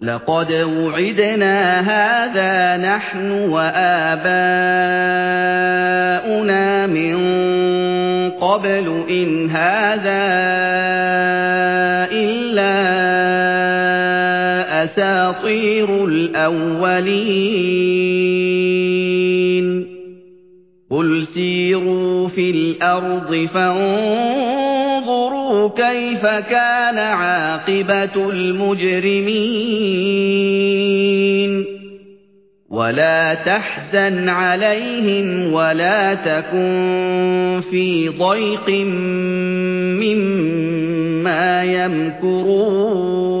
لَقَدْ وُعِدْنَا هَٰذَا نَحْنُ وَآبَاؤُنَا مِن قَبْلُ إِنْ هَٰذَا إِلَّا أَسَاطِيرُ الْأَوَّلِينَ. قُلْ سِيرُوا فِي الْأَرْضِ فَانظُرُوا كَيْفَ كَانَ عَاقِبَةُ الْمُجْرِمِينَ وَلَا تَحْزَنْ عَلَيْهِمْ وَلَا تَكُن فِي ضَيْقٍ مِّمَّا يَمْكُرُونَ